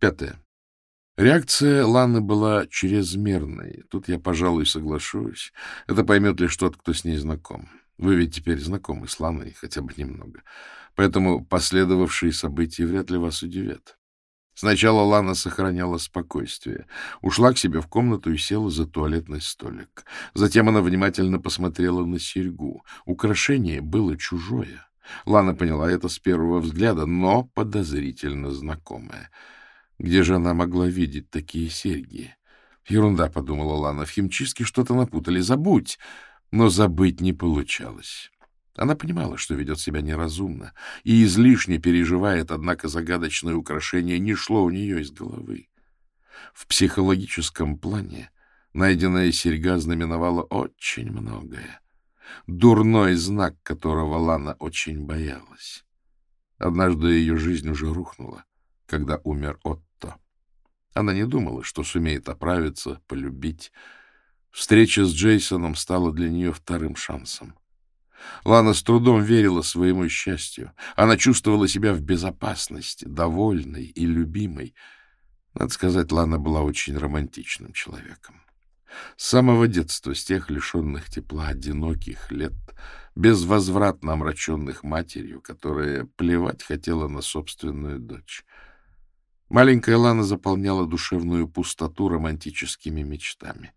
Пятое. Реакция Ланы была чрезмерной. Тут я, пожалуй, соглашусь. Это поймет лишь тот, кто с ней знаком. Вы ведь теперь знакомы с Ланой хотя бы немного. Поэтому последовавшие события вряд ли вас удивят. Сначала Лана сохраняла спокойствие. Ушла к себе в комнату и села за туалетный столик. Затем она внимательно посмотрела на серьгу. Украшение было чужое. Лана поняла это с первого взгляда, но подозрительно знакомое. Где же она могла видеть такие серьги? Ерунда, — подумала Лана, — в химчистке что-то напутали. Забудь! Но забыть не получалось. Она понимала, что ведет себя неразумно, и излишне переживает, однако загадочное украшение не шло у нее из головы. В психологическом плане найденная серьга знаменовала очень многое. Дурной знак, которого Лана очень боялась. Однажды ее жизнь уже рухнула, когда умер Отто. Она не думала, что сумеет оправиться, полюбить. Встреча с Джейсоном стала для нее вторым шансом. Лана с трудом верила своему счастью. Она чувствовала себя в безопасности, довольной и любимой. Надо сказать, Лана была очень романтичным человеком. С самого детства, с тех лишенных тепла, одиноких лет, безвозвратно омраченных матерью, которая плевать хотела на собственную дочь. Маленькая Лана заполняла душевную пустоту романтическими мечтами,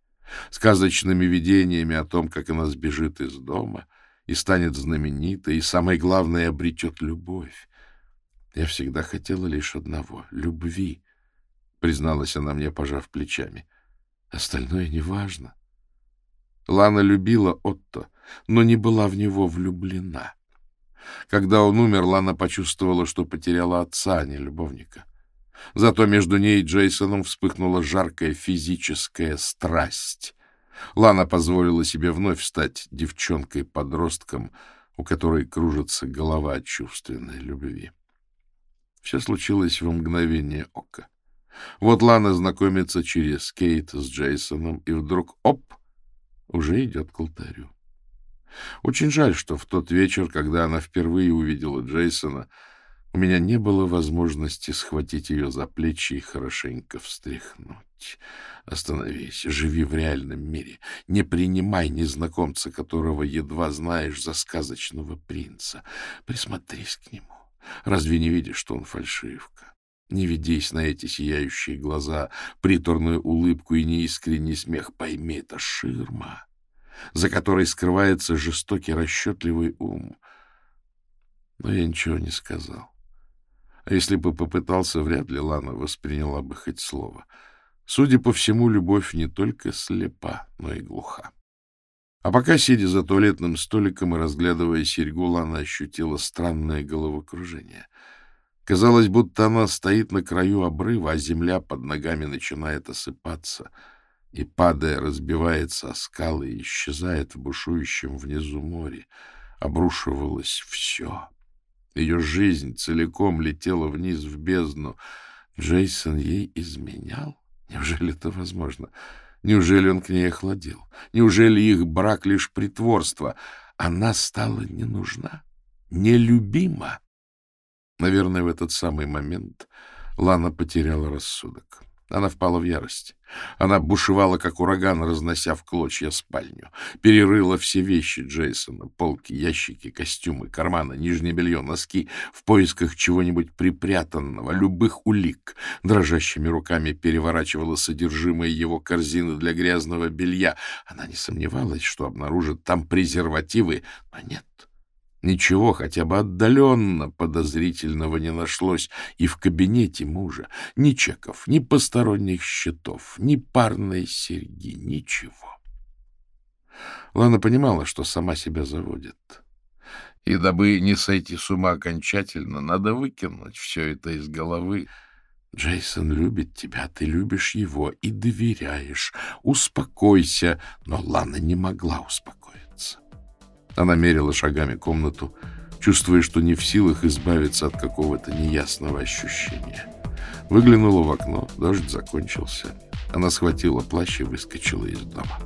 сказочными видениями о том, как она сбежит из дома и станет знаменитой, и, самое главное, обретет любовь. Я всегда хотела лишь одного — любви, — призналась она мне, пожав плечами. Остальное неважно. Лана любила Отто, но не была в него влюблена. Когда он умер, Лана почувствовала, что потеряла отца, а не любовника. Зато между ней и Джейсоном вспыхнула жаркая физическая страсть. Лана позволила себе вновь стать девчонкой-подростком, у которой кружится голова от чувственной любви. Все случилось в мгновение ока. Вот Лана знакомится через Кейт с Джейсоном, и вдруг — оп! — уже идет к алтарю. Очень жаль, что в тот вечер, когда она впервые увидела Джейсона, у меня не было возможности схватить ее за плечи и хорошенько встряхнуть. Остановись, живи в реальном мире. Не принимай незнакомца, которого едва знаешь за сказочного принца. Присмотрись к нему. Разве не видишь, что он фальшивка? Не ведись на эти сияющие глаза, приторную улыбку и неискренний смех. Пойми, это ширма, за которой скрывается жестокий расчетливый ум. Но я ничего не сказал. А если бы попытался, вряд ли Лана восприняла бы хоть слово. Судя по всему, любовь не только слепа, но и глуха. А пока, сидя за туалетным столиком и разглядывая серьгу, Лана ощутила странное головокружение. Казалось, будто она стоит на краю обрыва, а земля под ногами начинает осыпаться и, падая, разбивается о скалы и исчезает в бушующем внизу море. Обрушивалось все ее жизнь целиком летела вниз в бездну. Джейсон ей изменял? Неужели это возможно? Неужели он к ней охладел? Неужели их брак лишь притворство? Она стала не нужна, нелюбима. Наверное, в этот самый момент Лана потеряла рассудок. Она впала в ярость. Она бушевала, как ураган, разнося в клочья спальню. Перерыла все вещи Джейсона, полки, ящики, костюмы, карманы, нижнее белье, носки, в поисках чего-нибудь припрятанного, любых улик. Дрожащими руками переворачивала содержимое его корзины для грязного белья. Она не сомневалась, что обнаружит там презервативы, но нет. Ничего хотя бы отдаленно подозрительного не нашлось и в кабинете мужа. Ни чеков, ни посторонних счетов, ни парной серьги, ничего. Лана понимала, что сама себя заводит. И дабы не сойти с ума окончательно, надо выкинуть все это из головы. Джейсон любит тебя, ты любишь его и доверяешь. Успокойся. Но Лана не могла успокоиться. Она мерила шагами комнату, чувствуя, что не в силах избавиться от какого-то неясного ощущения. Выглянула в окно, дождь закончился. Она схватила плащ и выскочила из дома.